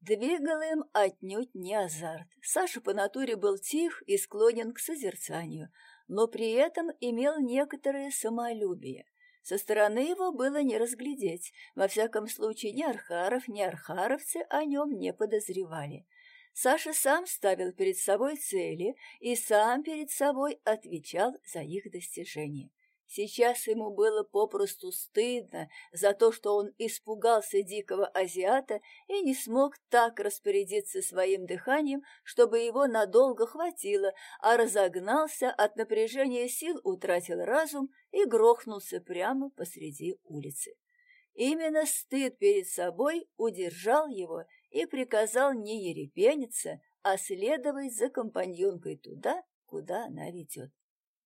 Двигал им отнюдь не азарт. Саша по натуре был тих и склонен к созерцанию, но при этом имел некоторое самолюбие. Со стороны его было не разглядеть. Во всяком случае, ни Архаров, ни Архаровцы о нем не подозревали. Саша сам ставил перед собой цели и сам перед собой отвечал за их достижение. Сейчас ему было попросту стыдно за то, что он испугался дикого азиата и не смог так распорядиться своим дыханием, чтобы его надолго хватило, а разогнался от напряжения сил, утратил разум и грохнулся прямо посреди улицы. Именно стыд перед собой удержал его и приказал не ерепениться, а следовать за компаньонкой туда, куда она ведет.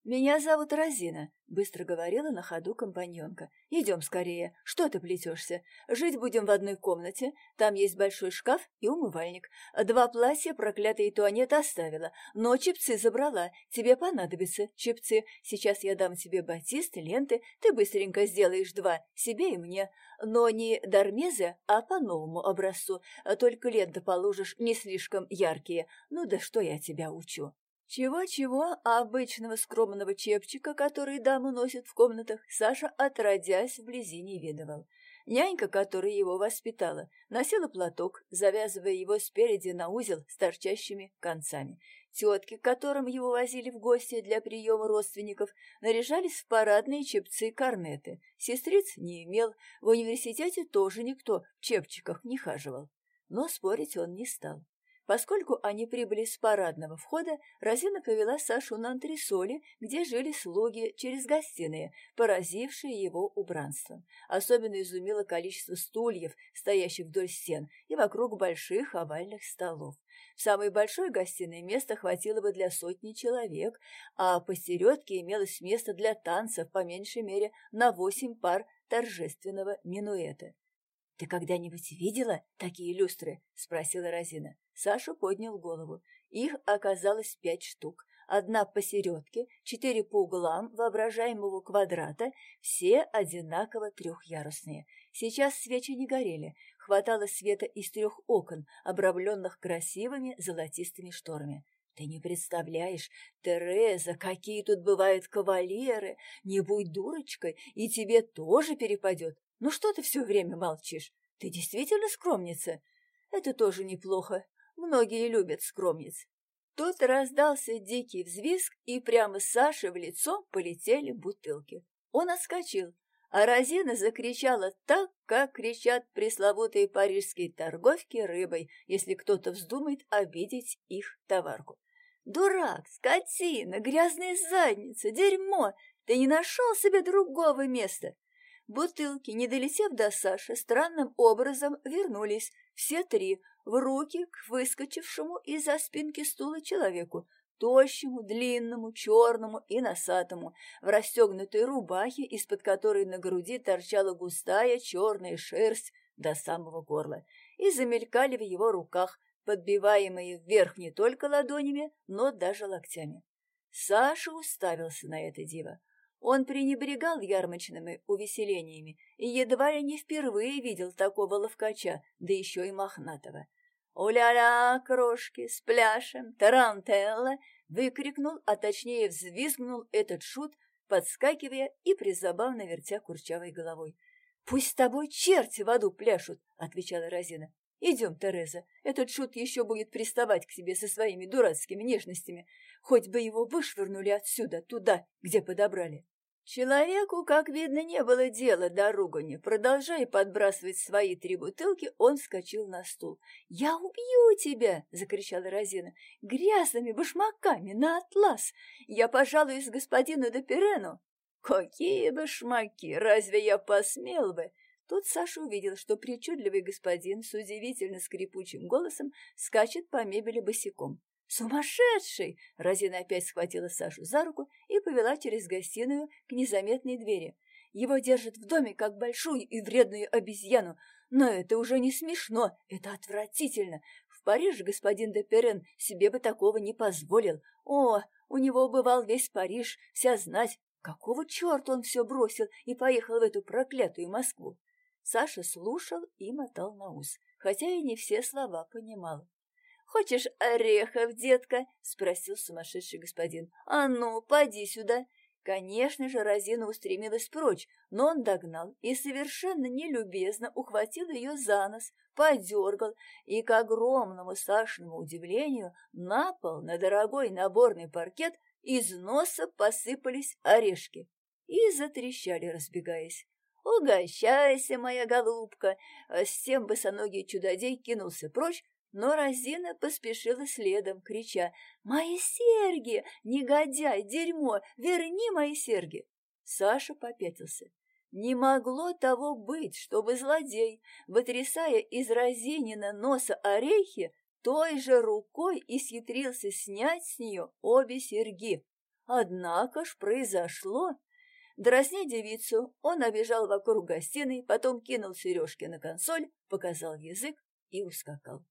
«Меня зовут Розина», — быстро говорила на ходу компаньонка. «Идем скорее. Что ты плетешься? Жить будем в одной комнате. Там есть большой шкаф и умывальник. Два платья проклятые туалет оставила, но чепцы забрала. Тебе понадобятся чепцы. Сейчас я дам тебе батист, ленты. Ты быстренько сделаешь два, себе и мне. Но не дармезы, а по новому образцу. Только ленты положишь не слишком яркие. Ну да что я тебя учу?» Чего-чего, а обычного скромного чепчика, который дамы носят в комнатах, Саша, отродясь, вблизи не видывал. Нянька, которая его воспитала, носила платок, завязывая его спереди на узел с торчащими концами. Тетки, которым его возили в гости для приема родственников, наряжались в парадные чепцы-корнеты. Сестриц не имел, в университете тоже никто в чепчиках не хаживал. Но спорить он не стал. Поскольку они прибыли с парадного входа, Розина повела Сашу на антресоли, где жили слуги через гостиные, поразившие его убранством. Особенно изумило количество стульев, стоящих вдоль стен, и вокруг больших овальных столов. В самой большой гостиной места хватило бы для сотни человек, а посередке имелось место для танцев, по меньшей мере, на восемь пар торжественного минуэта. «Ты когда-нибудь видела такие люстры?» — спросила Розина. Саша поднял голову. Их оказалось пять штук. Одна посередке, четыре по углам воображаемого квадрата, все одинаково трехъярусные. Сейчас свечи не горели, хватало света из трех окон, обрамленных красивыми золотистыми шторами. Ты не представляешь, Тереза, какие тут бывают кавалеры! Не будь дурочкой, и тебе тоже перепадет. Ну что ты все время молчишь? Ты действительно скромница? Это тоже неплохо. Многие любят скромниц. Тут раздался дикий взвизг, и прямо Саше в лицо полетели бутылки. Он отскочил, а Розина закричала так, как кричат пресловутые парижские торговки рыбой, если кто-то вздумает обидеть их товарку. «Дурак, скотина, грязная задница, дерьмо! Ты не нашел себе другого места!» Бутылки, не долетев до Саши, странным образом вернулись, все три, в руки к выскочившему из-за спинки стула человеку, тощему, длинному, черному и носатому, в расстегнутой рубахе, из-под которой на груди торчала густая черная шерсть до самого горла, и замелькали в его руках, подбиваемые вверх не только ладонями, но даже локтями. Саша уставился на это диво. Он пренебрегал ярмарочными увеселениями и едва ли не впервые видел такого ловкача, да еще и мохнатого. «Уля-ля, крошки, спляшем, тарантелла!» выкрикнул, а точнее взвизгнул этот шут, подскакивая и призабавно вертя курчавой головой. «Пусть с тобой черти в аду пляшут!» — отвечала Розина. «Идем, Тереза, этот шут еще будет приставать к тебе со своими дурацкими нежностями. Хоть бы его вышвырнули отсюда, туда, где подобрали». Человеку, как видно, не было дела до ругани. Продолжая подбрасывать свои три бутылки, он вскочил на стул. «Я убью тебя!» — закричала Розина. «Грязными башмаками на атлас! Я пожалуюсь господину Деперену!» «Какие башмаки! Разве я посмел бы?» Тут Саша увидел, что причудливый господин с удивительно скрипучим голосом скачет по мебели босиком. «Сумасшедший!» Розина опять схватила Сашу за руку и повела через гостиную к незаметной двери. «Его держат в доме, как большую и вредную обезьяну. Но это уже не смешно, это отвратительно. В Париже господин де Перен себе бы такого не позволил. О, у него бывал весь Париж, вся знать. Какого черта он все бросил и поехал в эту проклятую Москву?» Саша слушал и мотал на ус. хотя и не все слова понимал. «Хочешь орехов, детка?» — спросил сумасшедший господин. «А ну, поди сюда!» Конечно же, Розина устремилась прочь, но он догнал и совершенно нелюбезно ухватил ее за нос, подергал, и, к огромному Сашиному удивлению, на пол, на дорогой наборный паркет, из носа посыпались орешки и затрещали, разбегаясь. «Угощайся, моя голубка!» С тем босоногий чудодей кинулся прочь, но Розина поспешила следом, крича «Мои серьги! Негодяй! Дерьмо! Верни мои серьги!» Саша попятился. Не могло того быть, чтобы злодей, вытрясая из Розинина носа орехи, той же рукой и схитрился снять с нее обе серьги. Однако ж произошло. Дразня девицу, он обежал вокруг гостиной, потом кинул сережки на консоль, показал язык и ускакал.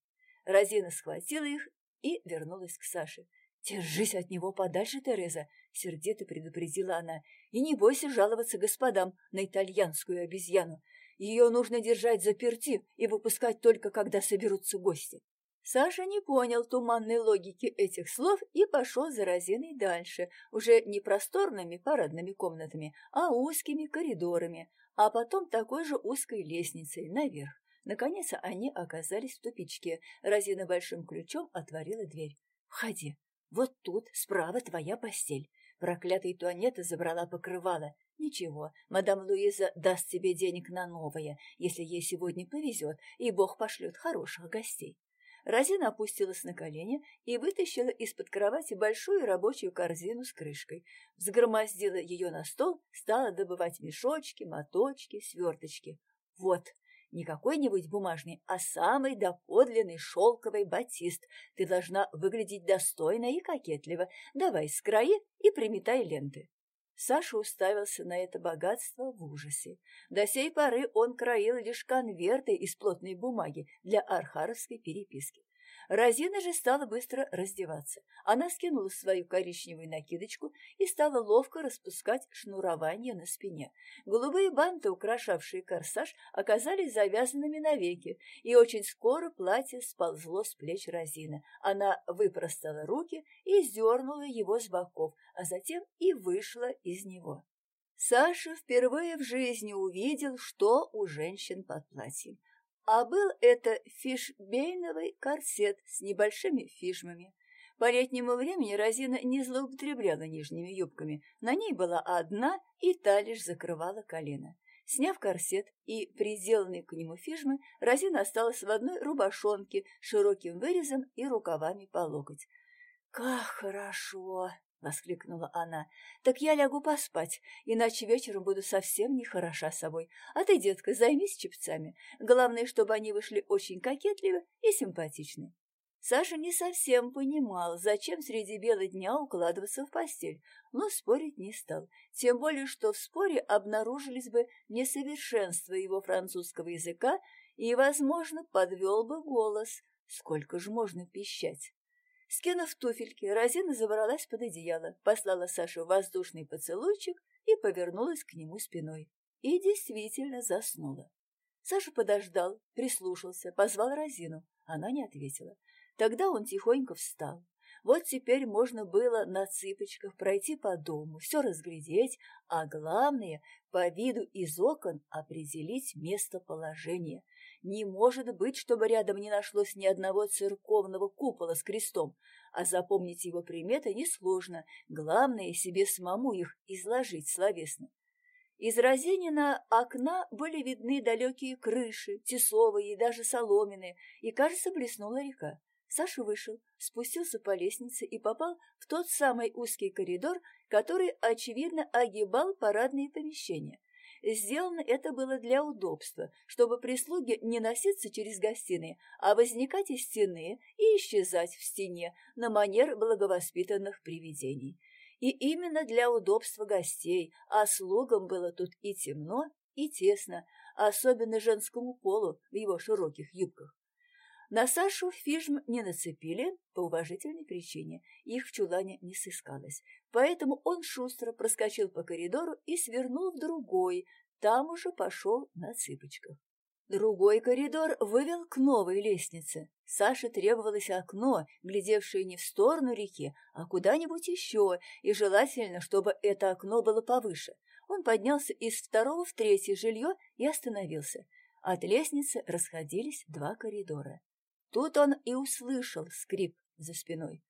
Розина схватила их и вернулась к Саше. «Держись от него подальше, Тереза!» — сердито предупредила она. «И не бойся жаловаться господам на итальянскую обезьяну. Ее нужно держать заперти и выпускать только, когда соберутся гости». Саша не понял туманной логики этих слов и пошел за Розиной дальше, уже не просторными парадными комнатами, а узкими коридорами, а потом такой же узкой лестницей наверх. Наконец они оказались в тупичке. Розина большим ключом отворила дверь. «Входи. Вот тут, справа, твоя постель». Проклятая Туанета забрала покрывало. «Ничего, мадам Луиза даст тебе денег на новое, если ей сегодня повезет, и Бог пошлет хороших гостей». Розина опустилась на колени и вытащила из-под кровати большую рабочую корзину с крышкой. Взгромоздила ее на стол, стала добывать мешочки, моточки, сверточки. «Вот», не какой-нибудь бумажный, а самый доподлинный шелковый батист. Ты должна выглядеть достойно и кокетливо. Давай скрои и приметай ленты. Саша уставился на это богатство в ужасе. До сей поры он кроил лишь конверты из плотной бумаги для архаровской переписки. Розина же стала быстро раздеваться. Она скинула свою коричневую накидочку и стала ловко распускать шнурование на спине. Голубые банты, украшавшие корсаж, оказались завязанными навеки, и очень скоро платье сползло с плеч Розины. Она выпростала руки и сдернула его с боков, а затем и вышла из него. Саша впервые в жизни увидел, что у женщин под платьем. А был это фишбейновый корсет с небольшими фишмами. По летнему времени Розина не злоупотребляла нижними юбками. На ней была одна, и та лишь закрывала колено. Сняв корсет и приделанные к нему фижмы, Розина осталась в одной рубашонке с широким вырезом и рукавами по локоть. «Как хорошо!» Воскликнула она. «Так я лягу поспать, иначе вечером буду совсем не хороша собой. А ты, детка, займись чепцами. Главное, чтобы они вышли очень кокетливы и симпатичны». Саша не совсем понимал, зачем среди бела дня укладываться в постель, но спорить не стал. Тем более, что в споре обнаружились бы несовершенства его французского языка и, возможно, подвел бы голос. Сколько же можно пищать? Скинув туфельки, Розина забралась под одеяло, послала Сашу воздушный поцелуйчик и повернулась к нему спиной. И действительно заснула. Саша подождал, прислушался, позвал Розину. Она не ответила. Тогда он тихонько встал. Вот теперь можно было на цыпочках пройти по дому, все разглядеть, а главное, по виду из окон определить местоположение. Не может быть, чтобы рядом не нашлось ни одного церковного купола с крестом, а запомнить его приметы несложно, главное себе самому их изложить словесно. Из Розенина окна были видны далекие крыши, тесовые и даже соломенные, и, кажется, блеснула река. Саша вышел, спустился по лестнице и попал в тот самый узкий коридор, который, очевидно, огибал парадные помещения. Сделано это было для удобства, чтобы прислуги не носиться через гостиные, а возникать из стены и исчезать в стене на манер благовоспитанных привидений. И именно для удобства гостей, а слугам было тут и темно, и тесно, особенно женскому полу в его широких юбках. На Сашу фижм не нацепили по уважительной причине, их в чулане не сыскалось, поэтому он шустро проскочил по коридору и свернул в другой, там уже пошел на цыпочках. Другой коридор вывел к новой лестнице. Саше требовалось окно, глядевшее не в сторону реки, а куда-нибудь еще, и желательно, чтобы это окно было повыше. Он поднялся из второго в третье жилье и остановился. От лестницы расходились два коридора. Тут он и услышал скрип за спиной.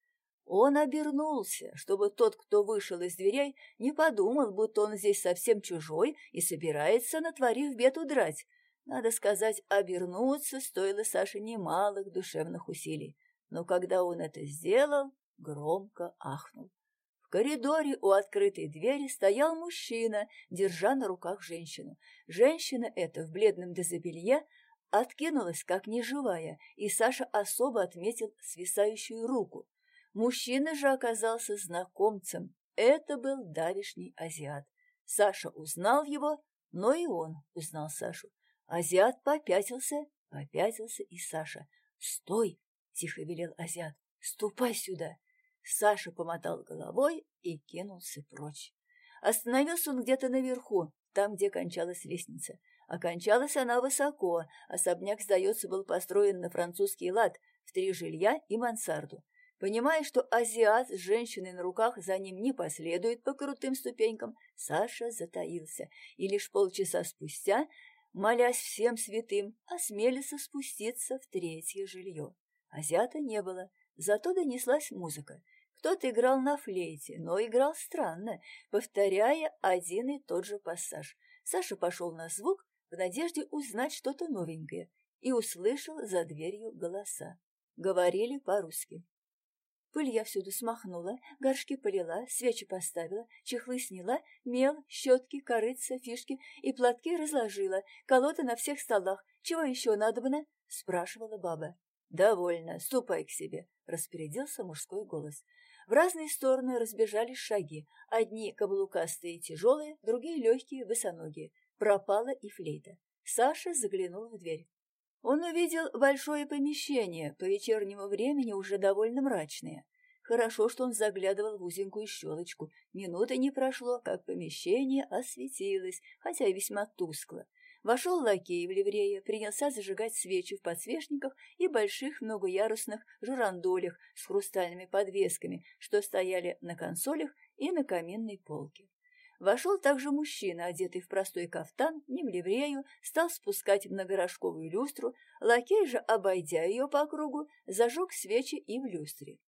Он обернулся, чтобы тот, кто вышел из дверей, не подумал, будто он здесь совсем чужой и собирается, натворив бед, удрать. Надо сказать, обернуться стоило Саше немалых душевных усилий. Но когда он это сделал, громко ахнул. В коридоре у открытой двери стоял мужчина, держа на руках женщину. Женщина эта в бледном дезобелье откинулась, как неживая, и Саша особо отметил свисающую руку. Мужчина же оказался знакомцем. Это был давишний азиат. Саша узнал его, но и он узнал Сашу. Азиат попятился, попятился и Саша. «Стой!» — тихо велел Азиат. «Ступай сюда!» Саша помотал головой и кинулся прочь. Остановился он где-то наверху, там, где кончалась лестница. Окончалась она высоко, особняк, сдается, был построен на французский лад, в три жилья и мансарду. Понимая, что азиат с женщиной на руках за ним не последует по крутым ступенькам, Саша затаился, и лишь полчаса спустя молясь всем святым, осмелился спуститься в третье жилье. Азиата не было, зато донеслась музыка. Кто-то играл на флейте, но играл странно, повторяя один и тот же пассаж. Саша пошел на звук в надежде узнать что-то новенькое и услышал за дверью голоса. Говорили по-русски. Пыль я всюду смахнула, горшки полила, свечи поставила, чехлы сняла, мел, щетки, корыца, фишки и платки разложила, колоды на всех столах. Чего еще надобно? — спрашивала баба. — Довольно, ступай к себе, — распорядился мужской голос. В разные стороны разбежались шаги. Одни каблукастые и тяжелые, другие легкие, босоногие. Пропала и флейта. Саша заглянул в дверь. Он увидел большое помещение, по вечернему времени уже довольно мрачное. Хорошо, что он заглядывал в узенькую щелочку. Минуты не прошло, как помещение осветилось, хотя и весьма тускло. Вошел лакей в ливрее, принялся зажигать свечи в подсвечниках и больших многоярусных журандолях с хрустальными подвесками, что стояли на консолях и на каминной полке. Вошел также мужчина, одетый в простой кафтан, не ливрею, стал спускать многорожковую люстру, лакей же, обойдя ее по кругу, зажег свечи и в люстре.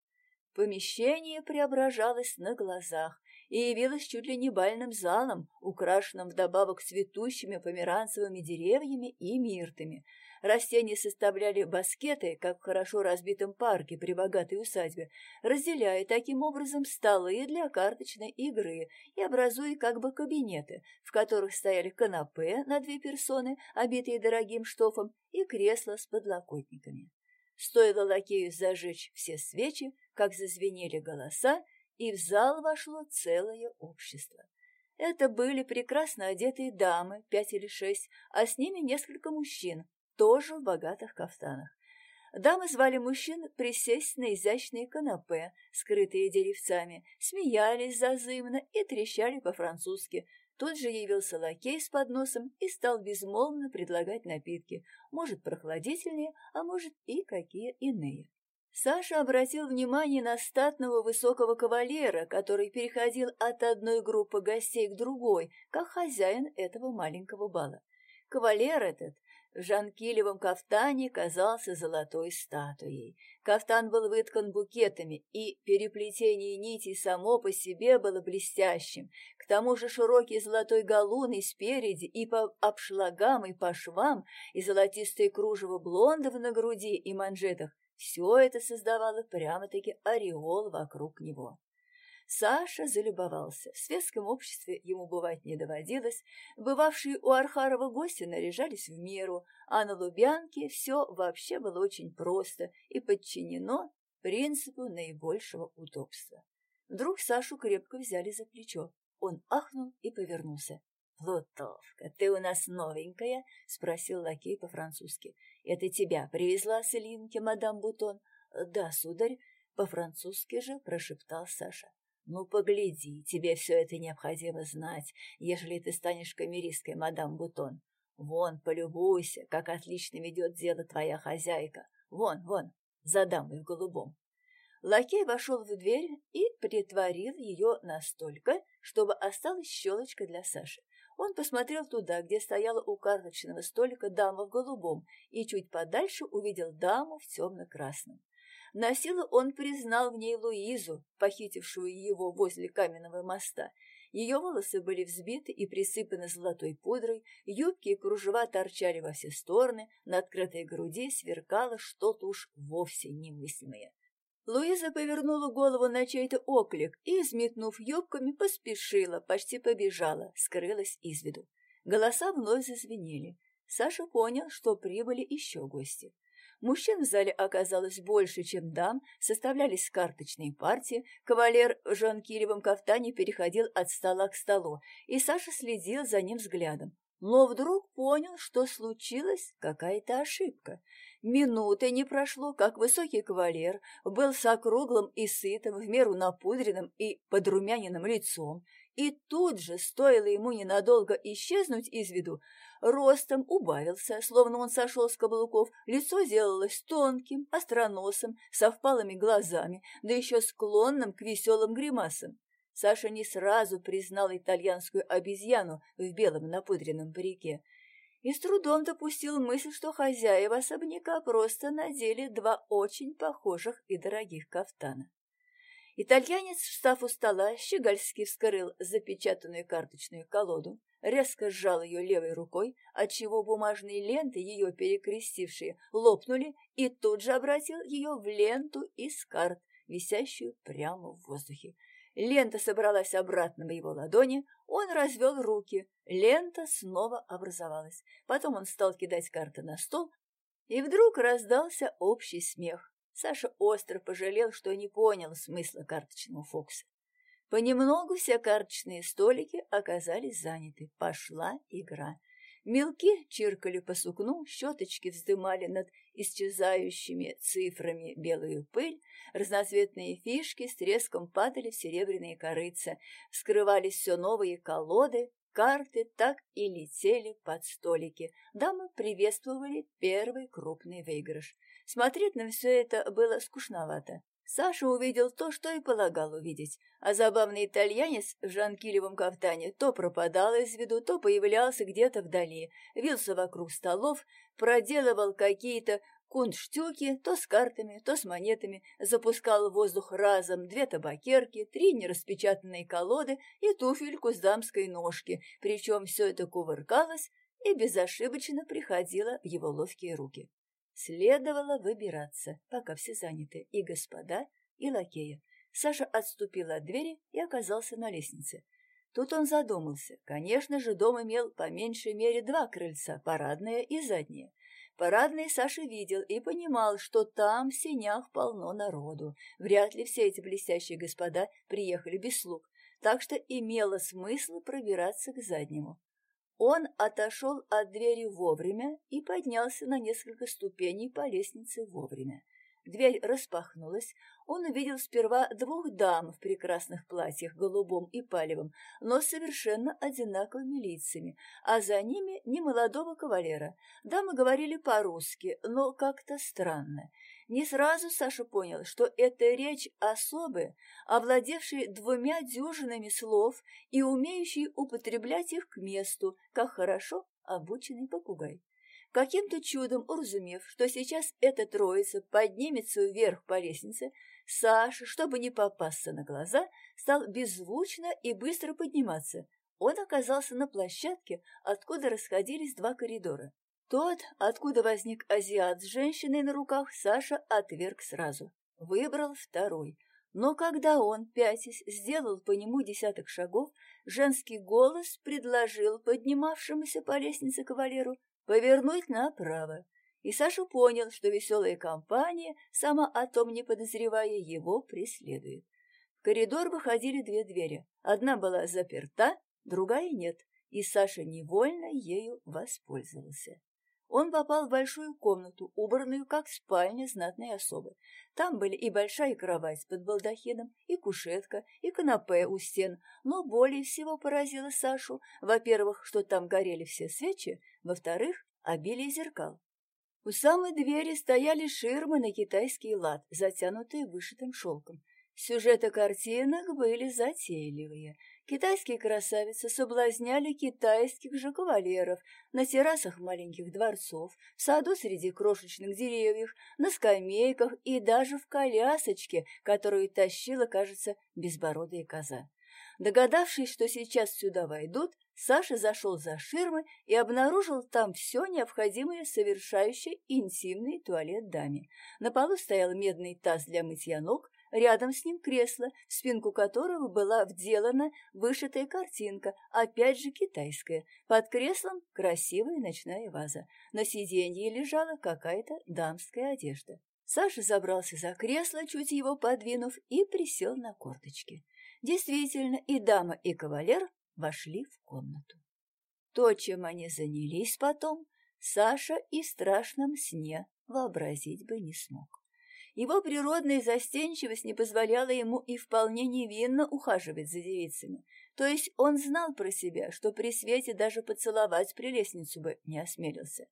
Помещение преображалось на глазах и явилось чуть ли не бальным залом, украшенным вдобавок цветущими померанцевыми деревьями и миртами, Растения составляли баскеты, как в хорошо разбитом парке при богатой усадьбе, разделяя таким образом столы для карточной игры и образуя как бы кабинеты, в которых стояли канапе на две персоны, обитые дорогим штофом, и кресла с подлокотниками. Стоило лакею зажечь все свечи, как зазвенели голоса, и в зал вошло целое общество. Это были прекрасно одетые дамы, пять или шесть, а с ними несколько мужчин, тоже в богатых кафтанах. Дамы звали мужчин присесть на изящные канапе, скрытые деревцами, смеялись зазывно и трещали по-французски. Тут же явился лакей с подносом и стал безмолвно предлагать напитки, может, прохладительные, а может, и какие иные. Саша обратил внимание на статного высокого кавалера, который переходил от одной группы гостей к другой, как хозяин этого маленького бала. Кавалер этот в жанкилевом кафтане казался золотой статуей. Кафтан был выткан букетами, и переплетение нитей само по себе было блестящим. К тому же широкий золотой галун и спереди, и по обшлагам, и по швам, и золотистые кружево блондов на груди и манжетах — все это создавало прямо-таки ореол вокруг него. Саша залюбовался. В светском обществе ему бывать не доводилось. Бывавшие у Архарова гости наряжались в меру, а на Лубянке все вообще было очень просто и подчинено принципу наибольшего удобства. Вдруг Сашу крепко взяли за плечо. Он ахнул и повернулся. «Плутовка, ты у нас новенькая?» — спросил лакей по-французски. «Это тебя привезла с Ильинки, мадам Бутон?» «Да, сударь», — по-французски же прошептал Саша. «Ну, погляди, тебе все это необходимо знать, ежели ты станешь камеристкой, мадам Бутон. Вон, полюбуйся, как отлично ведет дело твоя хозяйка. Вон, вон, за дамой в голубом. Лакей вошел в дверь и притворил ее настолько, чтобы осталась щелочка для Саши. Он посмотрел туда, где стояла у карточного столика дама в голубом, и чуть подальше увидел даму в темно-красном. На силу он признал в ней Луизу, похитившую его возле каменного моста. Ее волосы были взбиты и присыпаны золотой пудрой, юбки и кружева торчали во все стороны, на открытой груди сверкало что-то уж вовсе немыслимое. Луиза повернула голову на чей-то оклик и, взметнув юбками, поспешила, почти побежала, скрылась из виду. Голоса вновь зазвенели. Саша понял, что прибыли еще гости. Мужчин в зале оказалось больше, чем дам, составлялись карточные партии, кавалер в жанкиревом кафтане переходил от стола к столу, и Саша следил за ним взглядом. Но вдруг понял, что случилась какая-то ошибка. Минуты не прошло, как высокий кавалер был с округлым и сытым, в меру напудренным и подрумяненным лицом, и тут же, стоило ему ненадолго исчезнуть из виду, ростом убавился, словно он сошел с каблуков, лицо сделалось тонким, остроносым, со впалыми глазами, да еще склонным к веселым гримасам. Саша не сразу признал итальянскую обезьяну в белом напудренном парике и с трудом допустил мысль, что хозяева особняка просто надели два очень похожих и дорогих кафтана. Итальянец, встав у стола, щегольски вскрыл запечатанную карточную колоду, резко сжал ее левой рукой, отчего бумажные ленты, ее перекрестившие, лопнули, и тут же обратил ее в ленту из карт, висящую прямо в воздухе. Лента собралась обратно в его ладони, он развел руки, лента снова образовалась. Потом он стал кидать карты на стол, и вдруг раздался общий смех. Саша остро пожалел, что не понял смысла карточного фокуса. Понемногу все карточные столики оказались заняты. Пошла игра. Мелки чиркали по сукну, щеточки вздымали над исчезающими цифрами белую пыль, разноцветные фишки с треском падали в серебряные корыца, вскрывались все новые колоды, карты так и летели под столики. Дамы приветствовали первый крупный выигрыш. Смотреть на все это было скучновато. Саша увидел то, что и полагал увидеть, а забавный итальянец в жанкилевом кафтане то пропадал из виду, то появлялся где-то вдали, вился вокруг столов, проделывал какие-то кунштюки то с картами, то с монетами, запускал в воздух разом две табакерки, три нераспечатанные колоды и туфельку с дамской ножки, причем все это кувыркалось и безошибочно приходило в его ловкие руки. Следовало выбираться, пока все заняты, и господа, и лакея. Саша отступил от двери и оказался на лестнице. Тут он задумался. Конечно же, дом имел по меньшей мере два крыльца, парадное и заднее. Парадный Саша видел и понимал, что там в сенях полно народу. Вряд ли все эти блестящие господа приехали без слуг, так что имело смысл пробираться к заднему. Он отошел от двери вовремя и поднялся на несколько ступеней по лестнице вовремя. Дверь распахнулась. Он увидел сперва двух дам в прекрасных платьях, голубом и палевом, но совершенно одинаковыми лицами, а за ними немолодого кавалера. Дамы говорили по-русски, но как-то странно. Не сразу Саша понял, что это речь особы, овладевшей двумя дюжинами слов и умеющей употреблять их к месту, как хорошо обученный попугай. Каким-то чудом уразумев, что сейчас эта троица поднимется вверх по лестнице, Саша, чтобы не попасться на глаза, стал беззвучно и быстро подниматься. Он оказался на площадке, откуда расходились два коридора. Тот, откуда возник азиат с женщиной на руках, Саша отверг сразу. Выбрал второй. Но когда он, пятясь, сделал по нему десяток шагов, женский голос предложил поднимавшемуся по лестнице кавалеру повернуть направо. И Саша понял, что веселая компания, сама о том не подозревая, его преследует. В коридор выходили две двери. Одна была заперта, другая нет, и Саша невольно ею воспользовался. Он попал в большую комнату, убранную как спальня знатной особы. Там были и большая кровать под балдахином, и кушетка, и канапе у стен. Но более всего поразило Сашу, во-первых, что там горели все свечи, во-вторых, обилие зеркал. У самой двери стояли ширмы на китайский лад, затянутые вышитым шелком. Сюжеты картинок были затейливые. Китайские красавицы соблазняли китайских же кавалеров на террасах маленьких дворцов, в саду среди крошечных деревьев, на скамейках и даже в колясочке, которую тащила, кажется, безбородая коза. Догадавшись, что сейчас сюда войдут, Саша зашел за ширмы и обнаружил там все необходимое совершающее интимный туалет даме. На полу стоял медный таз для мытья ног, Рядом с ним кресло, в спинку которого была вделана вышитая картинка, опять же китайская. Под креслом красивая ночная ваза. На сиденье лежала какая-то дамская одежда. Саша забрался за кресло, чуть его подвинув, и присел на корточки. Действительно, и дама, и кавалер вошли в комнату. То, чем они занялись потом, Саша и в страшном сне вообразить бы не смог. Его природная застенчивость не позволяла ему и вполне невинно ухаживать за девицами. То есть он знал про себя, что при свете даже поцеловать прелестницу бы не осмелился.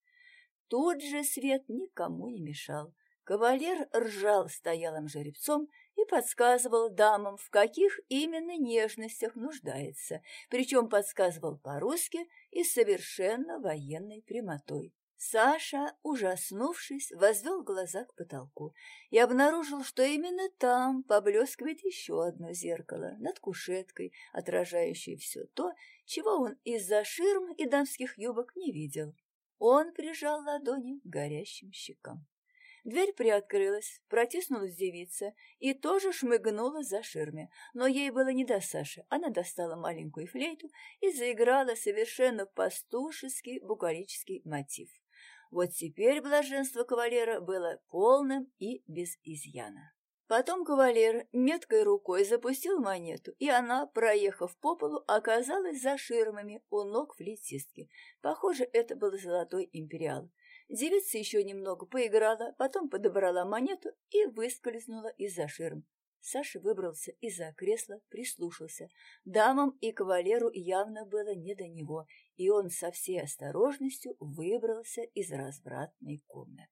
Тут же свет никому не мешал. Кавалер ржал стоялым жеребцом и подсказывал дамам, в каких именно нежностях нуждается, причем подсказывал по-русски и совершенно военной прямотой. Саша, ужаснувшись, возвел глаза к потолку и обнаружил, что именно там поблескивает еще одно зеркало над кушеткой, отражающее все то, чего он из-за ширм и дамских юбок не видел. Он прижал ладони к горящим щекам. Дверь приоткрылась, протиснулась девица и тоже шмыгнула за ширме, но ей было не до Саши. Она достала маленькую флейту и заиграла совершенно пастушеский букалический мотив. Вот теперь блаженство кавалера было полным и без изъяна. Потом кавалер меткой рукой запустил монету, и она, проехав по полу, оказалась за ширмами у ног флейтистки. Похоже, это был золотой империал. Девица еще немного поиграла, потом подобрала монету и выскользнула из-за ширм. Саша выбрался из-за кресла, прислушался. Дамам и кавалеру явно было не до него, и он со всей осторожностью выбрался из развратной комнаты.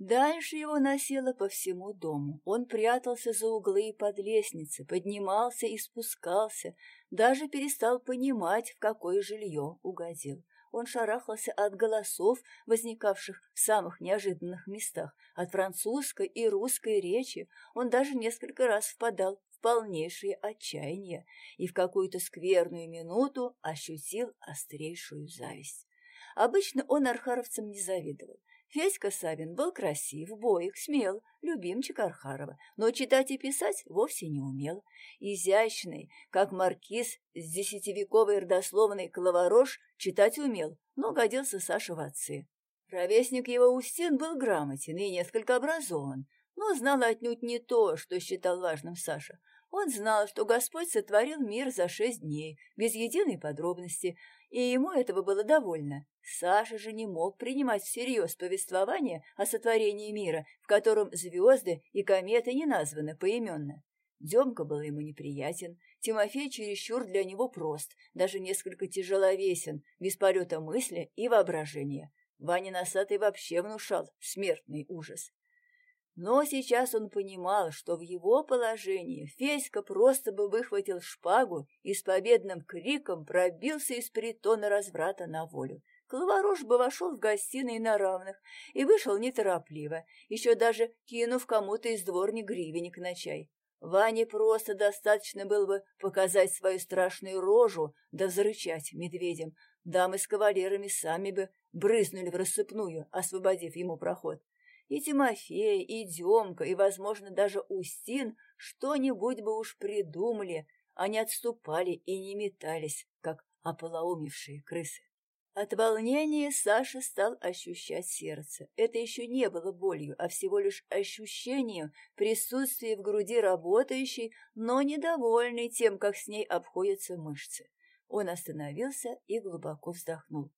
Дальше его носило по всему дому. Он прятался за углы и под лестницы, поднимался и спускался, даже перестал понимать, в какое жилье угодил. Он шарахался от голосов, возникавших в самых неожиданных местах, от французской и русской речи. Он даже несколько раз впадал в полнейшее отчаяние и в какую-то скверную минуту ощутил острейшую зависть. Обычно он архаровцам не завидовал. Федька Савин был красив, боек, смел, любимчик Архарова, но читать и писать вовсе не умел. Изящный, как маркиз с десятивековой родословной Клаварош, читать умел, но годился Саша в отцы. Ровесник его Устин был грамотен и несколько образован, но знал отнюдь не то, что считал важным Саша. Он знал, что Господь сотворил мир за шесть дней, без единой подробности, и ему этого было довольно. Саша же не мог принимать всерьез повествование о сотворении мира, в котором звезды и кометы не названы поименно. Демка был ему неприятен, Тимофей чересчур для него прост, даже несколько тяжеловесен, без полета мысли и воображения. Ваня Носатый вообще внушал смертный ужас. Но сейчас он понимал, что в его положении Федька просто бы выхватил шпагу и с победным криком пробился из притона разврата на волю. Клаварош бы вошел в гостиной на равных и вышел неторопливо, еще даже кинув кому-то из дворни гривенник на чай. Ване просто достаточно было бы показать свою страшную рожу да зарычать медведем. Дамы с кавалерами сами бы брызнули в рассыпную, освободив ему проход. И Тимофей, и Демка, и, возможно, даже Устин что-нибудь бы уж придумали, а не отступали и не метались, как ополоумевшие крысы. От волнения Саша стал ощущать сердце. Это еще не было болью, а всего лишь ощущением присутствия в груди работающей, но недовольной тем, как с ней обходятся мышцы. Он остановился и глубоко вздохнул.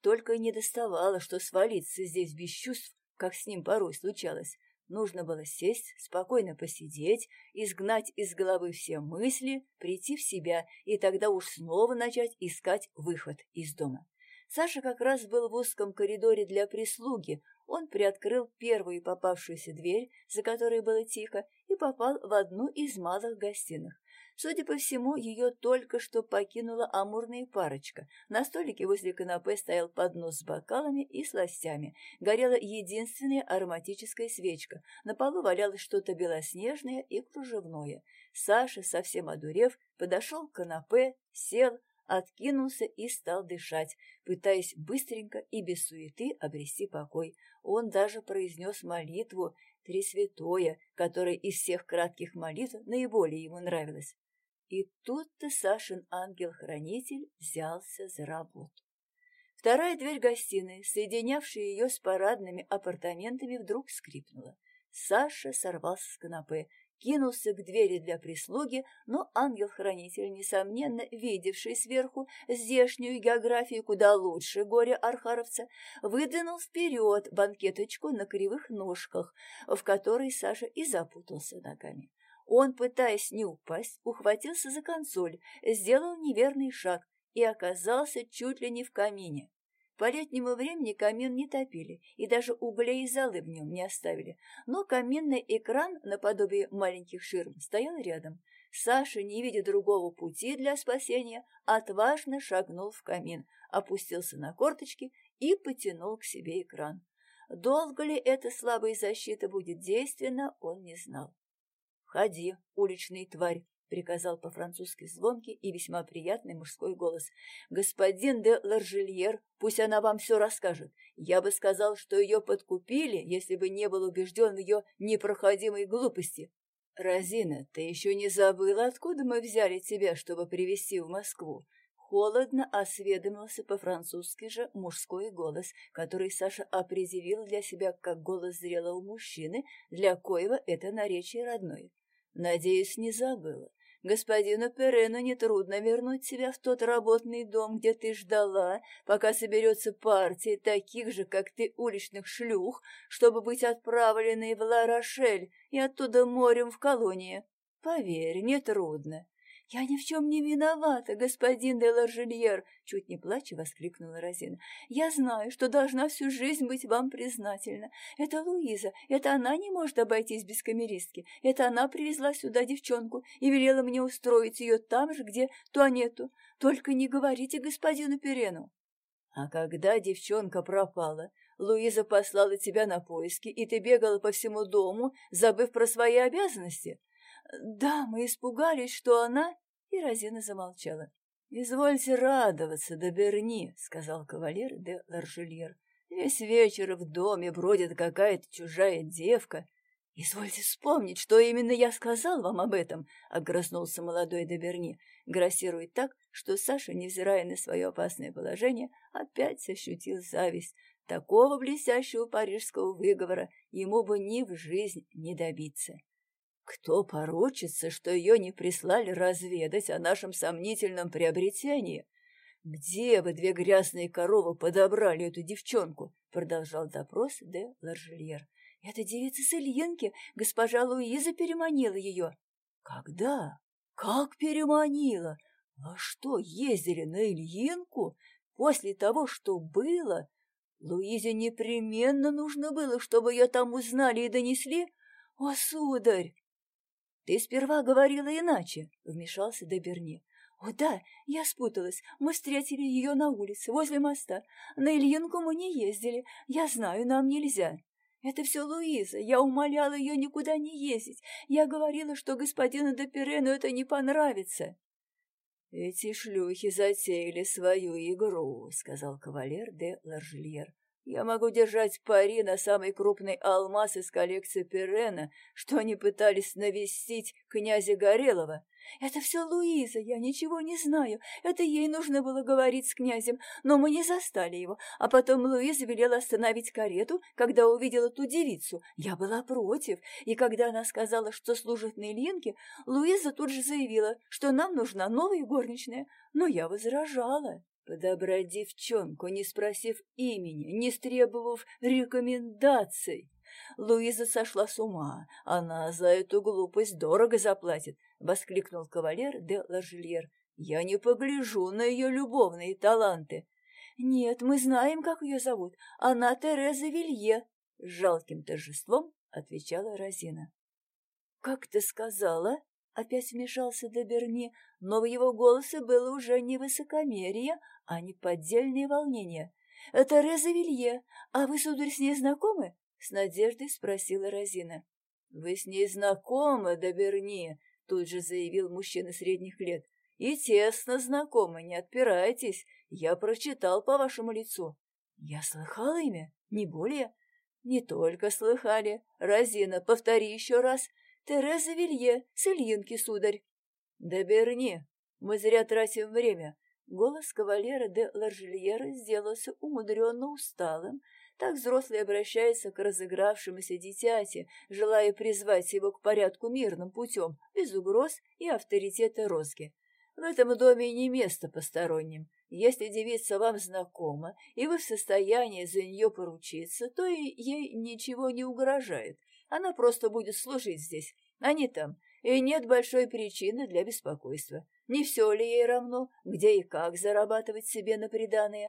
Только не доставало, что свалиться здесь без чувств, как с ним порой случалось. Нужно было сесть, спокойно посидеть, изгнать из головы все мысли, прийти в себя и тогда уж снова начать искать выход из дома. Саша как раз был в узком коридоре для прислуги. Он приоткрыл первую попавшуюся дверь, за которой было тихо, и попал в одну из малых гостиных. Судя по всему, ее только что покинула амурная парочка. На столике возле канапе стоял поднос с бокалами и сластями. Горела единственная ароматическая свечка. На полу валялось что-то белоснежное и кружевное. Саша, совсем одурев, подошел к канапе, сел, откинулся и стал дышать, пытаясь быстренько и без суеты обрести покой. Он даже произнес молитву Тресвятое, которая из всех кратких молитв наиболее ему нравилась. И тут-то Сашин ангел-хранитель взялся за работу. Вторая дверь гостиной, соединявшая ее с парадными апартаментами, вдруг скрипнула. Саша сорвался с канапе, кинулся к двери для прислуги, но ангел-хранитель, несомненно, видевший сверху здешнюю географию куда лучше горя архаровца, выдвинул вперед банкеточку на кривых ножках, в которой Саша и запутался ногами. Он, пытаясь не упасть, ухватился за консоль, сделал неверный шаг и оказался чуть ли не в камине. По летнему времени камин не топили, и даже углей и золы в нем не оставили, но каминный экран, наподобие маленьких ширм, стоял рядом. Саша, не видя другого пути для спасения, отважно шагнул в камин, опустился на корточки и потянул к себе экран. Долго ли эта слабая защита будет действенна, он не знал. «Входи, уличный тварь!» — приказал по-французски звонкий и весьма приятный мужской голос. «Господин де Ларжельер, пусть она вам все расскажет. Я бы сказал, что ее подкупили, если бы не был убежден в ее непроходимой глупости. Розина, ты еще не забыла, откуда мы взяли тебя, чтобы привезти в Москву?» Холодно осведомился по-французски же мужской голос, который Саша определил для себя как голос зрелого мужчины, для коего это наречие родное. Надеюсь, не забыла. Господину Перену нетрудно вернуть тебя в тот работный дом, где ты ждала, пока соберется партия таких же, как ты, уличных шлюх, чтобы быть отправленной в Ла-Рошель и оттуда морем в колонии. Поверь, нетрудно. «Я ни в чем не виновата, господин де Ларжельер!» — чуть не плача воскликнула Розина. «Я знаю, что должна всю жизнь быть вам признательна. Это Луиза, это она не может обойтись без камеристки. Это она привезла сюда девчонку и велела мне устроить ее там же, где Туанету. Только не говорите господину Перену». «А когда девчонка пропала, Луиза послала тебя на поиски, и ты бегала по всему дому, забыв про свои обязанности?» «Да, мы испугались, что она...» И Розина замолчала. «Извольте радоваться, да Берни», — сказал кавалер де Ларжельер. «Весь вечер в доме бродит какая-то чужая девка». «Извольте вспомнить, что именно я сказал вам об этом», — огрызнулся молодой де Берни, грассируя так, что Саша, невзирая на свое опасное положение, опять ощутил зависть. Такого блестящего парижского выговора ему бы ни в жизнь не добиться. Кто поручится, что ее не прислали разведать о нашем сомнительном приобретении? Где вы, две грязные коровы, подобрали эту девчонку? Продолжал допрос де Ларжельер. Эта девица с Ильинки, госпожа Луиза переманила ее. Когда? Как переманила? Во что, ездили на Ильинку? После того, что было? Луизе непременно нужно было, чтобы ее там узнали и донесли? О, сударь! «Ты сперва говорила иначе», — вмешался Деберни. «О да, я спуталась. Мы встретили ее на улице, возле моста. На Ильинку мы не ездили. Я знаю, нам нельзя». «Это все Луиза. Я умоляла ее никуда не ездить. Я говорила, что господину Деперену это не понравится». «Эти шлюхи затеяли свою игру», — сказал кавалер де Ларжельер. Я могу держать пари на самый крупный алмаз из коллекции Перена, что они пытались навестить князя Горелого. Это все Луиза, я ничего не знаю. Это ей нужно было говорить с князем, но мы не застали его. А потом Луиза велела остановить карету, когда увидела ту девицу. Я была против, и когда она сказала, что служит на Ильинке, Луиза тут же заявила, что нам нужна новая горничная, но я возражала. Подобрать девчонку, не спросив имени, не стребовав рекомендаций. Луиза сошла с ума. Она за эту глупость дорого заплатит, — воскликнул кавалер де Лажильер. Я не погляжу на ее любовные таланты. Нет, мы знаем, как ее зовут. Она Тереза Вилье, — жалким торжеством отвечала Розина. Как ты сказала? Опять вмешался Деберни, но в его голосе было уже не высокомерие, а неподдельное волнение. «Тереза Вилье, а вы, сударь, с ней знакомы?» — с надеждой спросила Розина. «Вы с ней знакомы, Деберни?» — тут же заявил мужчина средних лет. «И тесно знакомы, не отпирайтесь. Я прочитал по вашему лицу». «Я слыхала имя? Не более?» «Не только слыхали. Розина, повтори еще раз. Тереза Вилье, с Ильинки, сударь». «Да Берни, мы зря тратим время». Голос кавалера де Ларжельера сделался умудренно усталым. Так взрослый обращается к разыгравшемуся дитяти, желая призвать его к порядку мирным путем, без угроз и авторитета розги. В этом доме не место посторонним. Если девица вам знакома, и вы в состоянии за нее поручиться, то и ей ничего не угрожает. Она просто будет служить здесь, а не там, и нет большой причины для беспокойства. Не все ли ей равно, где и как зарабатывать себе на приданое?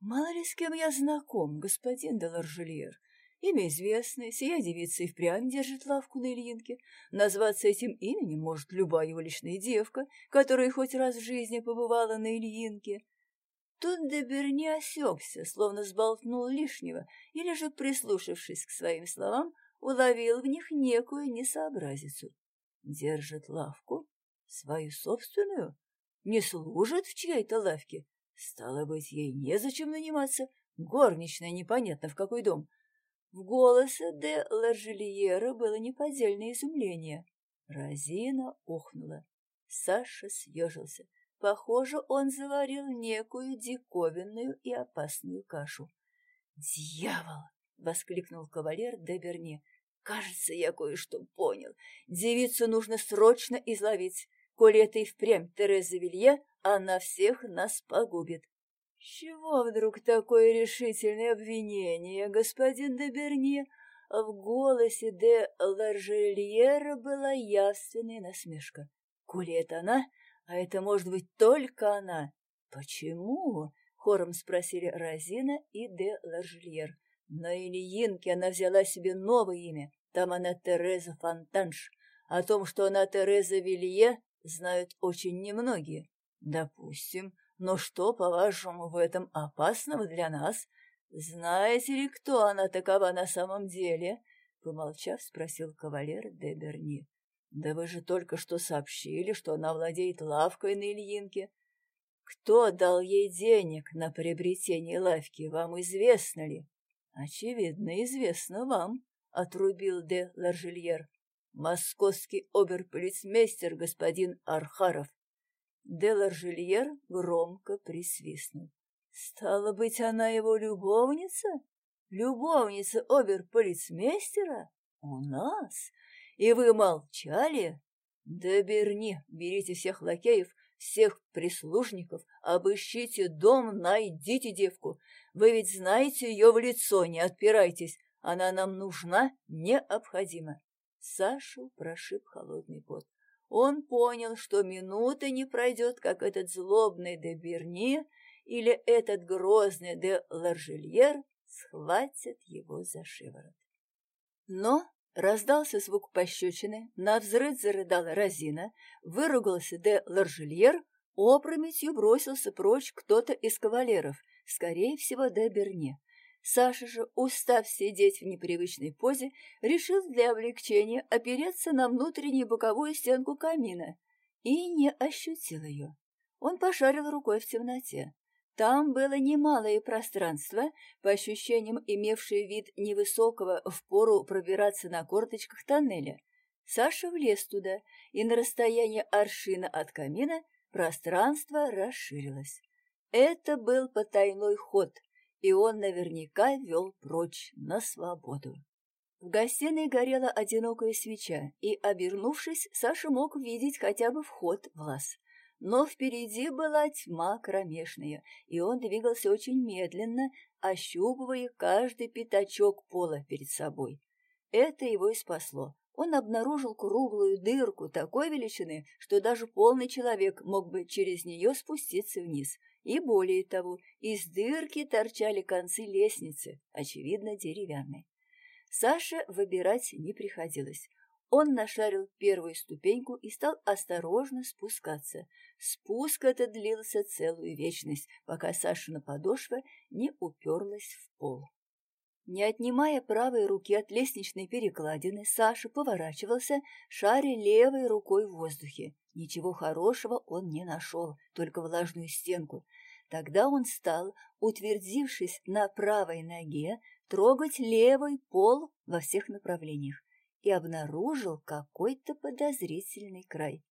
Мало ли с кем я знаком, господин Деларжельер. Имя известное, сия девица и впрямь держит лавку на Ильинке. Назваться этим именем может любая уличная девка, которая хоть раз в жизни побывала на Ильинке. Тут Деберни осекся, словно сболтнул лишнего, или же, прислушавшись к своим словам, уловил в них некую несообразицу. Держит лавку? Свою собственную? Не служит в чьей-то лавке? Стало быть, ей незачем наниматься. Горничная непонятно в какой дом. В голосе де Ларжельера было неподдельное изумление. Розина ухнула. Саша съежился. Похоже, он заварил некую диковинную и опасную кашу. «Дьявол!» — воскликнул кавалер де Берни. «Кажется, я кое-что понял. Девицу нужно срочно изловить. Коли это и впрямь Тереза Вилье, она всех нас погубит». «С чего вдруг такое решительное обвинение, господин де Берни?» В голосе де Ларжельера была явственная насмешка. «Коли это она, а это может быть только она. Почему? Хором спросили Розина и де Ларжельер. На Ильинке она взяла себе новое имя. Там она Тереза Фонтанш. О том, что она Тереза Вилье, знают очень немногие. Допустим. Но что, по-вашему, в этом опасного для нас? Знаете ли, кто она такова на самом деле? Помолчав, спросил кавалер де Берни. Да вы же только что сообщили, что она владеет лавкой на Ильинке. Кто дал ей денег на приобретение лавки, вам известно ли? Очевидно, известно вам, отрубил де Ларжельер. Московский оберполицмейстер господин Архаров. Де Ларжельер громко присвистнул. Стало быть, она его любовница? Любовница оберполицмейстера? У нас? И вы молчали? Да, Берни, берите всех лакеев, всех прислужников, обыщите дом, найдите девку. Вы ведь знаете ее в лицо, не отпирайтесь. Она нам нужна, необходима. Сашу прошиб холодный пот. Он понял, что минуты не пройдет, как этот злобный де Берни или этот грозный де Ларжельер схватят его за шиворот. Но Раздался звук пощечины, на взрыв зарыдала Розина, выругался де Ларжельер, опрометью бросился прочь кто-то из кавалеров, скорее всего, де Берне. Саша же, устав сидеть в непривычной позе, решил для облегчения опереться на внутреннюю боковую стенку камина и не ощутил ее. Он пошарил рукой в темноте. Там было немалое пространство, по ощущениям имевшее вид невысокого, впору пробираться на корточках тоннеля. Саша влез туда, и на расстоянии аршина от камина пространство расширилось. Это был потайной ход, и он наверняка вел прочь на свободу. В гостиной горела одинокая свеча, и, обернувшись, Саша мог видеть хотя бы вход в лаз. Но впереди была тьма кромешная, и он двигался очень медленно, ощупывая каждый пятачок пола перед собой. Это его и спасло. Он обнаружил круглую дырку такой величины, что даже полный человек мог бы через нее спуститься вниз. И более того, из дырки торчали концы лестницы, очевидно, деревянной. Саше выбирать не приходилось. Он нашарил первую ступеньку и стал осторожно спускаться. Спуск этот длился целую вечность, пока Сашина подошва не уперлась в пол. Не отнимая правой руки от лестничной перекладины, Саша поворачивался, шаря левой рукой в воздухе. Ничего хорошего он не нашел, только влажную стенку. Тогда он стал, утвердившись на правой ноге, трогать левый пол во всех направлениях и обнаружил какой-то подозрительный край.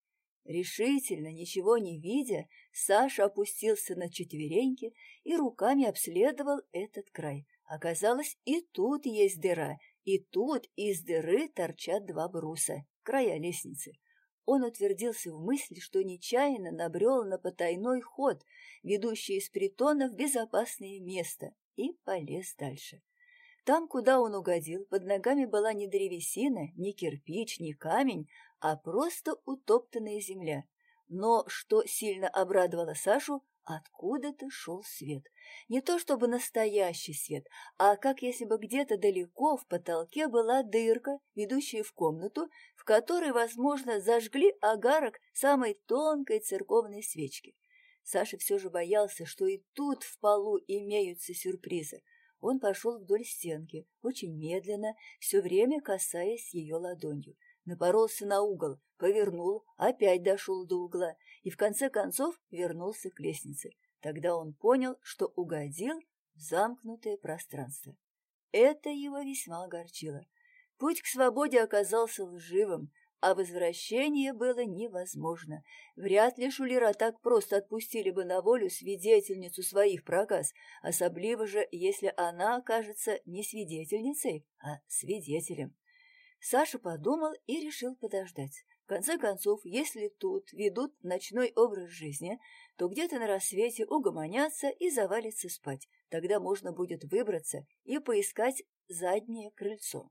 Решительно, ничего не видя, Саша опустился на четвереньки и руками обследовал этот край. Оказалось, и тут есть дыра, и тут из дыры торчат два бруса, края лестницы. Он утвердился в мысли, что нечаянно набрел на потайной ход, ведущий из притона в безопасное место, и полез дальше. Там, куда он угодил, под ногами была не древесина, не кирпич, не камень, а просто утоптанная земля. Но, что сильно обрадовало Сашу, откуда-то шел свет. Не то чтобы настоящий свет, а как если бы где-то далеко в потолке была дырка, ведущая в комнату, в которой, возможно, зажгли агарок самой тонкой церковной свечки. Саша все же боялся, что и тут в полу имеются сюрпризы. Он пошел вдоль стенки, очень медленно, все время касаясь ее ладонью. Напоролся на угол, повернул, опять дошел до угла и в конце концов вернулся к лестнице. Тогда он понял, что угодил в замкнутое пространство. Это его весьма огорчило. Путь к свободе оказался лживым, а возвращение было невозможно. Вряд ли шулера так просто отпустили бы на волю свидетельницу своих проказ, особливо же, если она окажется не свидетельницей, а свидетелем. Саша подумал и решил подождать. В конце концов, если тут ведут ночной образ жизни, то где-то на рассвете угомонятся и завалятся спать. Тогда можно будет выбраться и поискать заднее крыльцо.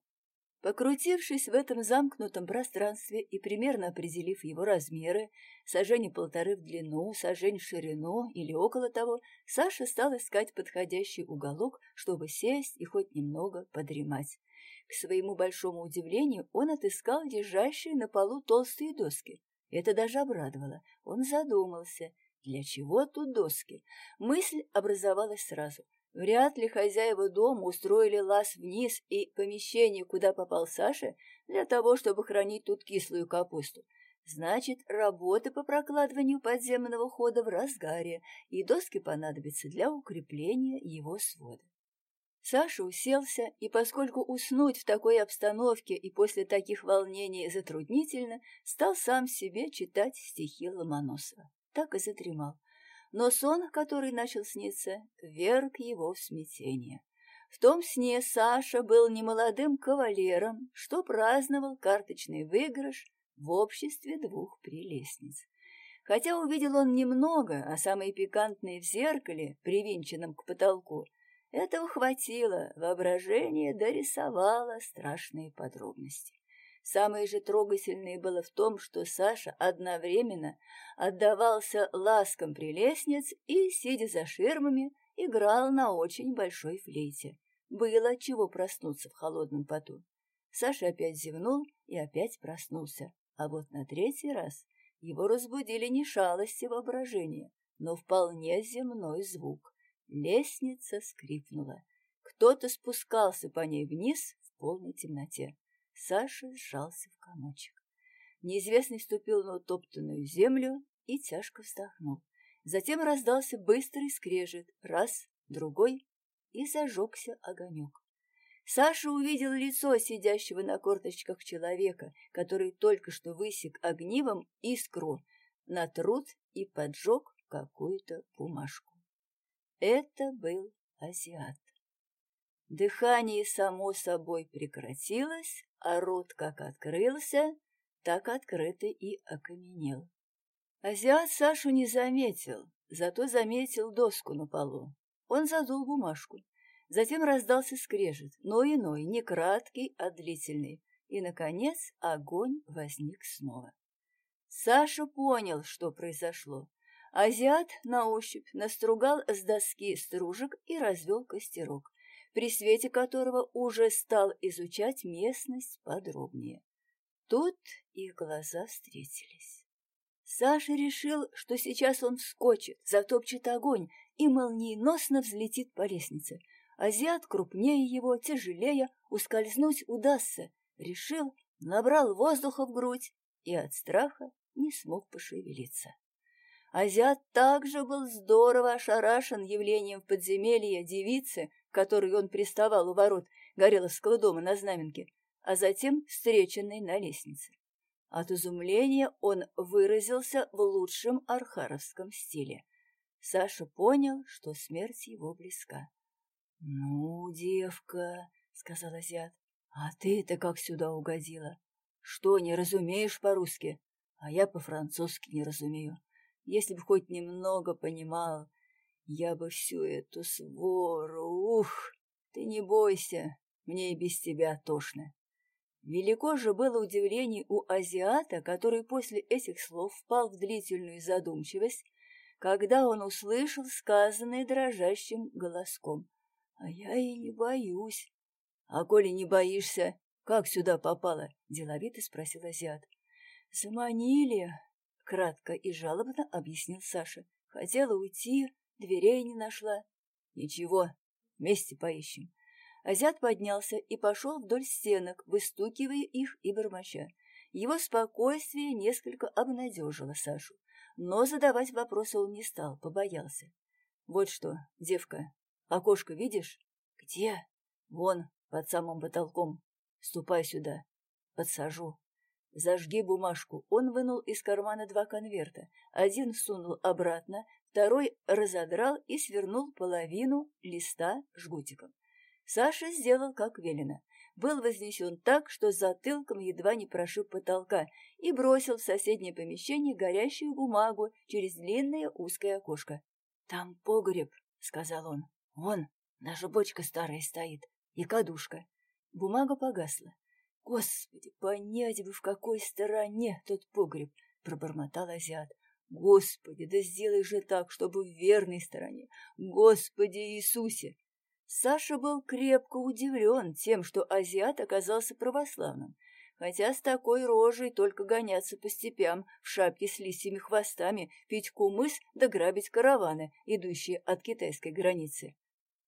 Покрутившись в этом замкнутом пространстве и примерно определив его размеры, сажень полторы в длину, сажень в ширину или около того, Саша стал искать подходящий уголок, чтобы сесть и хоть немного подремать. К своему большому удивлению он отыскал лежащие на полу толстые доски. Это даже обрадовало. Он задумался, для чего тут доски? Мысль образовалась сразу. Вряд ли хозяева дома устроили лаз вниз и помещение, куда попал Саша, для того, чтобы хранить тут кислую капусту. Значит, работы по прокладыванию подземного хода в разгаре, и доски понадобятся для укрепления его свода. Саша уселся, и поскольку уснуть в такой обстановке и после таких волнений затруднительно, стал сам себе читать стихи Ломоносова. Так и задремал но сон, который начал сниться, вверг его в смятение. В том сне Саша был немолодым кавалером, что праздновал карточный выигрыш в обществе двух прелестниц. Хотя увидел он немного, а самые пикантные в зеркале, привинченном к потолку, этого хватило, воображение дорисовало страшные подробности. Самое же трогательное было в том, что Саша одновременно отдавался ласкам прелестниц и, сидя за ширмами, играл на очень большой флейте. Было чего проснуться в холодном поту. Саша опять зевнул и опять проснулся, а вот на третий раз его разбудили не шалости воображения, но вполне земной звук. Лестница скрипнула. Кто-то спускался по ней вниз в полной темноте. Саша сжался в комочек. Неизвестный ступил на утоптанную землю и тяжко вздохнул. Затем раздался быстрый скрежет, раз, другой, и зажегся огонек. Саша увидел лицо сидящего на корточках человека, который только что высек огнивом искру на труд и поджег какую-то бумажку. Это был азиат. Дыхание само собой прекратилось, а рот как открылся, так открытый и окаменел. Азиат Сашу не заметил, зато заметил доску на полу. Он задул бумажку. Затем раздался скрежет, но иной, не краткий, а длительный. И, наконец, огонь возник снова. Саша понял, что произошло. Азиат на ощупь настругал с доски стружек и развел костерок, при свете которого уже стал изучать местность подробнее. Тут их глаза встретились. Саша решил, что сейчас он вскочит, затопчет огонь и молниеносно взлетит по лестнице. Азиат крупнее его, тяжелее, ускользнуть удастся. Решил, набрал воздуха в грудь и от страха не смог пошевелиться. Азиат также был здорово ошарашен явлением в подземелье девицы, которой он приставал у ворот Гореловского дома на Знаменке, а затем встреченной на лестнице. От изумления он выразился в лучшем архаровском стиле. Саша понял, что смерть его близка. — Ну, девка, — сказал азиат, — а ты-то как сюда угодила? Что, не разумеешь по-русски? А я по-французски не разумею. Если бы хоть немного понимал, я бы всю эту свору... Ух, ты не бойся, мне и без тебя тошно. Велико же было удивление у азиата, который после этих слов впал в длительную задумчивость, когда он услышал сказанное дрожащим голоском. «А я и не боюсь». «А коли не боишься, как сюда попала?» — деловито спросил азиат. «Заманили», — кратко и жалобно объяснил Саша. «Хотела уйти, дверей не нашла». «Ничего, вместе поищем». Азиат поднялся и пошел вдоль стенок, выстукивая их и бормоча. Его спокойствие несколько обнадежило Сашу, но задавать вопросы он не стал, побоялся. «Вот что, девка, окошко видишь?» «Где?» «Вон, под самым потолком. Ступай сюда. Подсажу». «Зажги бумажку». Он вынул из кармана два конверта. Один сунул обратно, второй разодрал и свернул половину листа жгутиком. Саша сделал, как велено. Был вознесен так, что затылком едва не прошиб потолка, и бросил в соседнее помещение горящую бумагу через длинное узкое окошко. «Там погреб», — сказал он. «Вон, наша бочка старая стоит, и кадушка». Бумага погасла. «Господи, понять бы, в какой стороне тот погреб!» — пробормотал азиат. «Господи, да сделай же так, чтобы в верной стороне! Господи Иисусе!» Саша был крепко удивлен тем, что азиат оказался православным, хотя с такой рожей только гоняться по степям в шапке с листьями хвостами, пить кумыс да грабить караваны, идущие от китайской границы.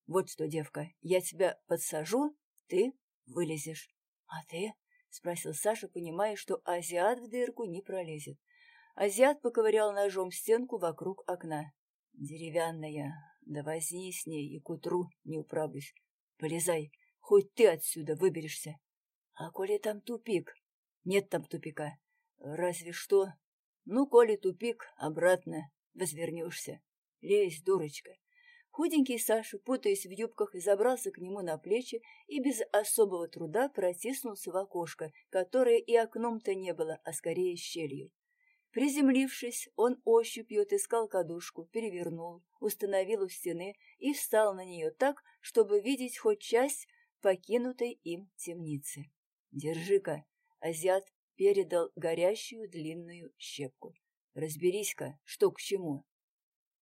Вот что, девка, я тебя подсажу, ты вылезешь. А ты? — спросил Саша, понимая, что азиат в дырку не пролезет. Азиат поковырял ножом стенку вокруг окна. «Деревянная, да возни с ней, и к утру не управлюсь. Полезай, хоть ты отсюда выберешься. А коли там тупик? Нет там тупика. Разве что. Ну, коли тупик, обратно возвернешься. Лезь, дурочка. Худенький Саша, путаясь в юбках, забрался к нему на плечи и без особого труда протиснулся в окошко, которое и окном-то не было, а скорее щелью. Приземлившись, он ощупью отыскал кадушку, перевернул, установил у стены и встал на нее так, чтобы видеть хоть часть покинутой им темницы. «Держи-ка!» — азиат передал горящую длинную щепку. «Разберись-ка, что к чему!»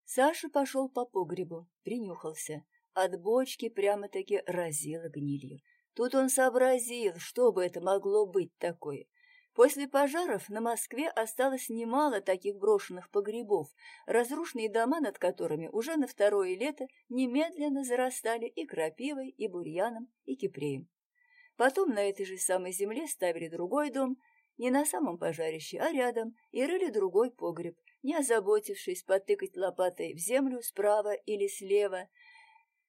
Саша пошел по погребу, принюхался. От бочки прямо-таки разило гнилью. Тут он сообразил, что бы это могло быть такое. После пожаров на Москве осталось немало таких брошенных погребов, разрушенные дома над которыми уже на второе лето немедленно зарастали и крапивой, и бурьяном, и кипреем. Потом на этой же самой земле ставили другой дом, не на самом пожарище, а рядом, и рыли другой погреб, не озаботившись потыкать лопатой в землю справа или слева,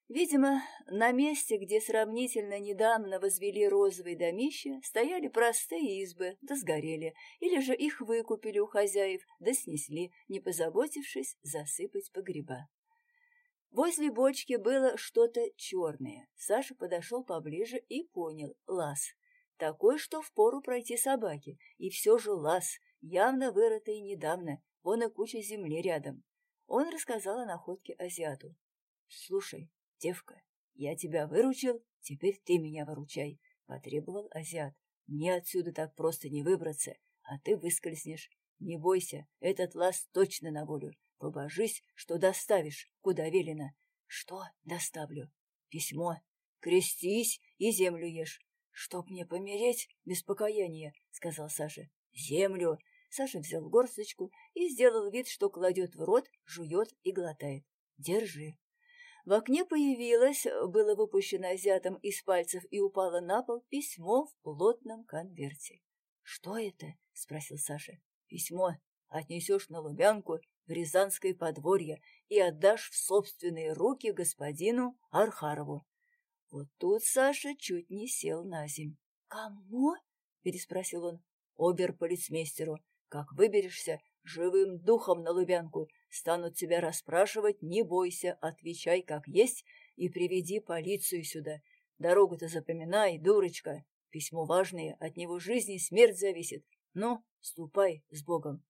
Видимо, на месте, где сравнительно недавно возвели розовые домища, стояли простые избы, да сгорели, или же их выкупили у хозяев, да снесли, не позаботившись засыпать погреба. Возле бочки было что-то черное. Саша подошел поближе и понял — лаз. Такой, что впору пройти собаки, и все же лаз, явно вырытый недавно, вон и куча земли рядом. Он рассказал о находке азиату. «Слушай, девка, я тебя выручил, теперь ты меня выручай», — потребовал азиат. «Мне отсюда так просто не выбраться, а ты выскользнешь. Не бойся, этот лаз точно на волю. Побожись, что доставишь, куда велено». «Что доставлю?» «Письмо. Крестись и землю ешь». «Чтоб мне помереть без покаяния», — сказал Саша. «Землю!» Саша взял горсточку и сделал вид, что кладет в рот, жует и глотает. «Держи». В окне появилось, было выпущено азиатом из пальцев и упало на пол письмо в плотном конверте. «Что это?» — спросил Саша. «Письмо. Отнесешь на Лубянку в Рязанское подворье и отдашь в собственные руки господину Архарову». Вот тут Саша чуть не сел на земь. «Кому?» — переспросил он. «Обер-полицмейстеру. Как выберешься, живым духом на Лубянку. Станут тебя расспрашивать, не бойся, отвечай как есть и приведи полицию сюда. Дорогу-то запоминай, дурочка. Письмо важное, от него жизнь и смерть зависит. Ну, ступай с Богом.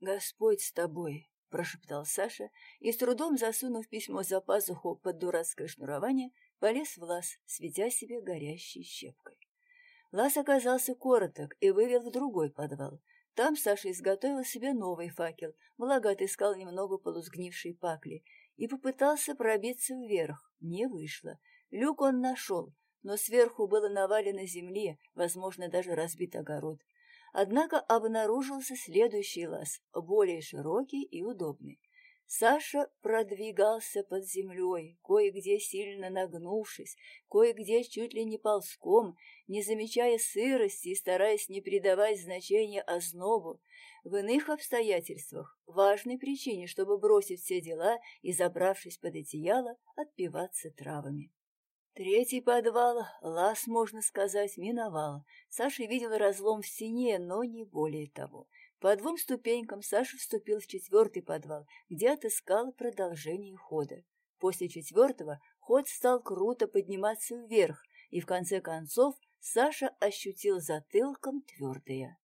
Господь с тобой, прошептал Саша и, с трудом засунув письмо за пазуху под дурацкое шнурование, полез в лаз, светя себе горящей щепкой. Лаз оказался короток и вывел в другой подвал, там Саша изготовил себе новый факел, благо отыскал немного полусгнившей пакли, и попытался пробиться вверх. Не вышло. Люк он нашел, но сверху было навалено земли, возможно, даже разбит огород. Однако обнаружился следующий лаз, более широкий и удобный. Саша продвигался под землей, кое-где сильно нагнувшись, кое-где чуть ли не ползком, не замечая сырости и стараясь не придавать значения ознобу. В иных обстоятельствах, важной причине, чтобы бросить все дела и, забравшись под одеяло, отпиваться травами. Третий подвал, лаз, можно сказать, миновал. Саша видел разлом в стене, но не более того. По двум ступенькам Саша вступил в четвертый подвал, где отыскал продолжение хода. После четвертого ход стал круто подниматься вверх, и в конце концов Саша ощутил затылком твердое.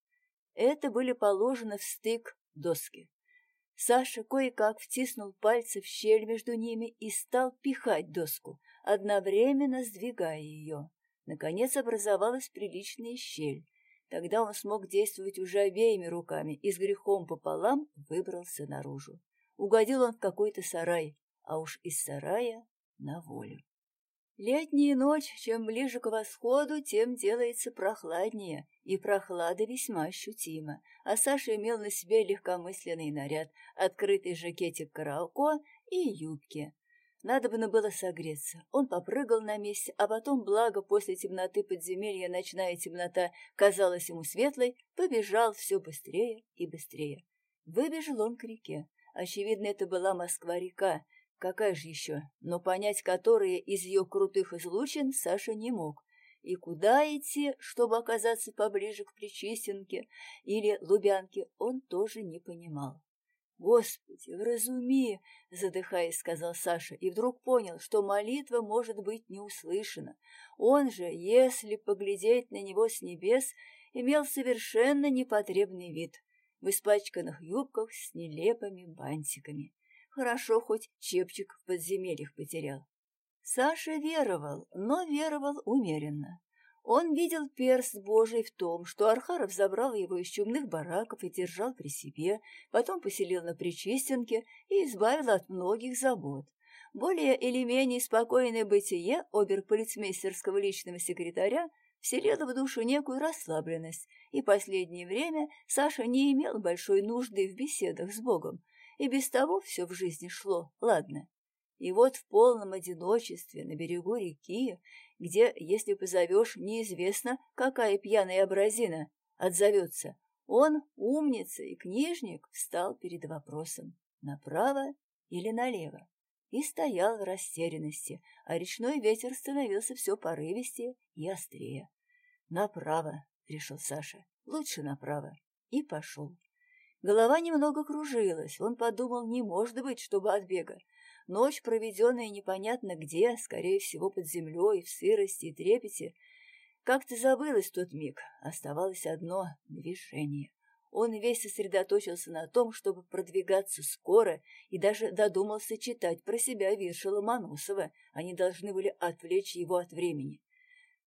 Это были положены в стык доски. Саша кое-как втиснул пальцы в щель между ними и стал пихать доску, одновременно сдвигая ее. Наконец образовалась приличная щель. Тогда он смог действовать уже обеими руками и с грехом пополам выбрался наружу. Угодил он в какой-то сарай, а уж из сарая на волю. Летняя ночь, чем ближе к восходу, тем делается прохладнее, и прохлада весьма ощутима. А Саша имел на себе легкомысленный наряд, открытый жакетик караоко и юбки. Надобно было согреться. Он попрыгал на месте, а потом, благо, после темноты подземелья ночная темнота казалась ему светлой, побежал все быстрее и быстрее. Выбежал он к реке. Очевидно, это была Москва-река. Какая же еще? Но понять, которая из ее крутых излучин, Саша не мог. И куда идти, чтобы оказаться поближе к Причистенке или Лубянке, он тоже не понимал. «Господи, вразуми!» — задыхаясь, сказал Саша, и вдруг понял, что молитва может быть не услышана. Он же, если поглядеть на него с небес, имел совершенно непотребный вид, в испачканных юбках с нелепыми бантиками. Хорошо, хоть чепчик в подземельях потерял. Саша веровал, но веровал умеренно. Он видел перст Божий в том, что Архаров забрал его из чумных бараков и держал при себе, потом поселил на Причистенке и избавил от многих забот. Более или менее спокойное бытие оберполицмейстерского личного секретаря вселило в душу некую расслабленность, и последнее время Саша не имел большой нужды в беседах с Богом, и без того все в жизни шло, ладно. И вот в полном одиночестве на берегу реки где, если позовешь, неизвестно, какая пьяная образина отзовется. Он, умница и книжник, встал перед вопросом направо или налево и стоял в растерянности, а речной ветер становился все порывистее и острее. «Направо», — решил Саша, — «лучше направо», и пошел. Голова немного кружилась, он подумал, не может быть, чтобы от бега. Ночь, проведенная непонятно где, скорее всего, под землей, в сырости и трепете, как-то забылась тот миг. Оставалось одно — движение. Он весь сосредоточился на том, чтобы продвигаться скоро, и даже додумался читать про себя вирши Ломоносова. Они должны были отвлечь его от времени.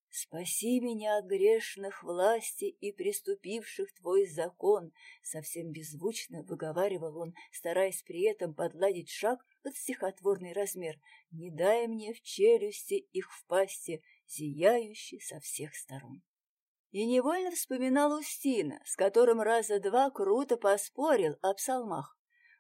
«Спаси меня от грешных власти и приступивших твой закон», совсем беззвучно выговаривал он, стараясь при этом подладить шаг под стихотворный размер. «Не дай мне в челюсти их в пасти, зияющий со всех сторон». И невольно вспоминал Устина, с которым раза два круто поспорил о псалмах.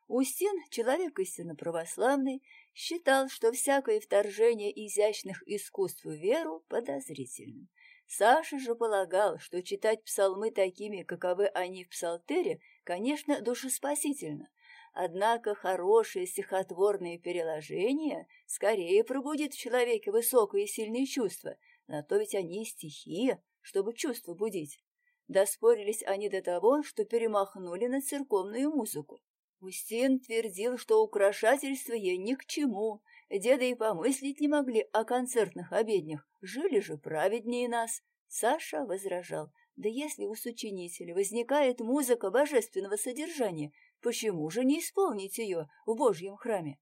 Устин, человек истинно православный, считал, что всякое вторжение изящных искусств в веру подозрительным. Саша же полагал, что читать псалмы такими, каковы они в псалтере, конечно, душеспасительно. Однако хорошее стихотворное переложение скорее пробудит в человеке высокое и сильные чувства, на то ведь они стихия, чтобы чувства будить. Доспорились они до того, что перемахнули на церковную музыку. Устин твердил, что украшательство ей ни к чему. Деда и помыслить не могли о концертных обеднях. Жили же праведнее нас. Саша возражал. Да если у сочинителя возникает музыка божественного содержания, почему же не исполнить ее в Божьем храме?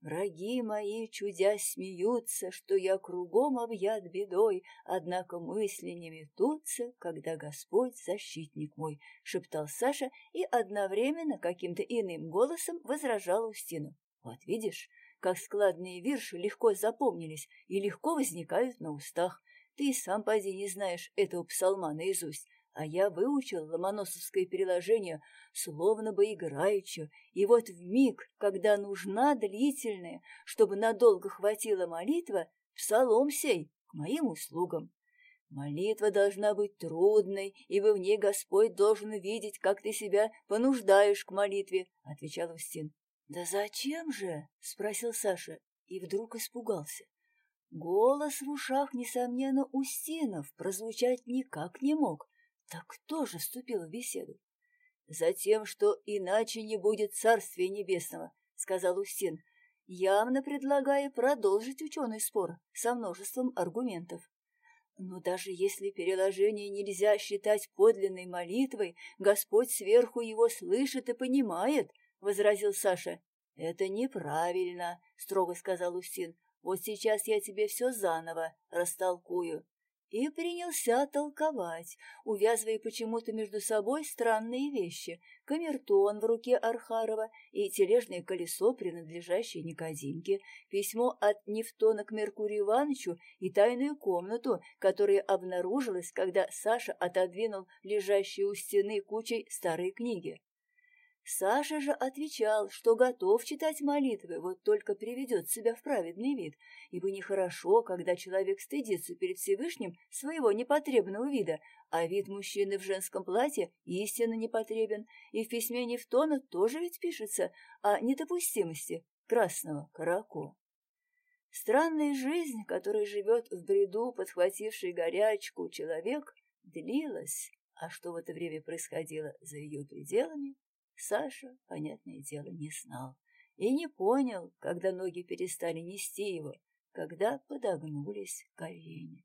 Враги мои, чудя, смеются, что я кругом объят бедой, однако мысли не метутся, когда Господь защитник мой, — шептал Саша и одновременно каким-то иным голосом возражал Устину. Вот видишь, как складные вирши легко запомнились и легко возникают на устах. Ты сам поди не знаешь этого псалма наизусть, а я выучил ломоносовское переложение словно бы играючи, и вот в миг, когда нужна длительная, чтобы надолго хватила молитва, псалом сей к моим услугам. Молитва должна быть трудной, ибо в ней Господь должен видеть, как ты себя понуждаешь к молитве, — отвечал Устин. — Да зачем же? — спросил Саша и вдруг испугался. Голос в ушах, несомненно, Устинов прозвучать никак не мог. Так кто же вступил в беседу? Затем, что иначе не будет Царствия Небесного, сказал Устин, явно предлагая продолжить ученый спор со множеством аргументов. Но даже если переложение нельзя считать подлинной молитвой, Господь сверху его слышит и понимает, — возразил Саша. — Это неправильно, — строго сказал Устин. — Вот сейчас я тебе все заново растолкую и принялся толковать, увязывая почему-то между собой странные вещи — камертон в руке Архарова и тележное колесо, принадлежащее Никодимке, письмо от Нефтона к Меркурию Ивановичу и тайную комнату, которая обнаружилась, когда Саша отодвинул лежащие у стены кучей старые книги. Саша же отвечал, что готов читать молитвы, вот только приведет себя в праведный вид, ибо нехорошо, когда человек стыдится перед Всевышним своего непотребного вида, а вид мужчины в женском платье истинно непотребен, и в письме Нефтона тоже ведь пишется о недопустимости красного карако. Странная жизнь, которой живет в бреду подхвативший горячку человек, длилась, а что в это время происходило за ее пределами, Саша, понятное дело, не знал и не понял, когда ноги перестали нести его, когда подогнулись колени.